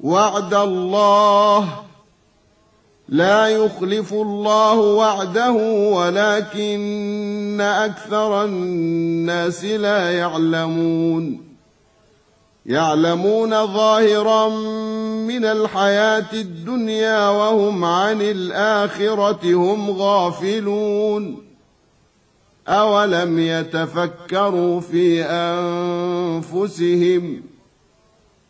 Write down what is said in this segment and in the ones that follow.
وعد الله. لا يخلف الله وعده ولكن أكثر الناس لا يعلمون. يعلمون ظاهرا من الحياة الدنيا وهم عن الآخرة هم غافلون. أولم يتفكروا في أنفسهم؟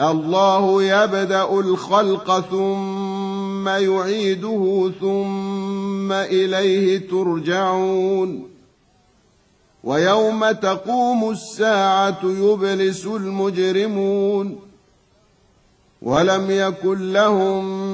الله يبدأ الخلق ثم يعيده ثم إليه ترجعون. ويوم تقوم الساعة يبلس المجرمون. ولم يكن لهم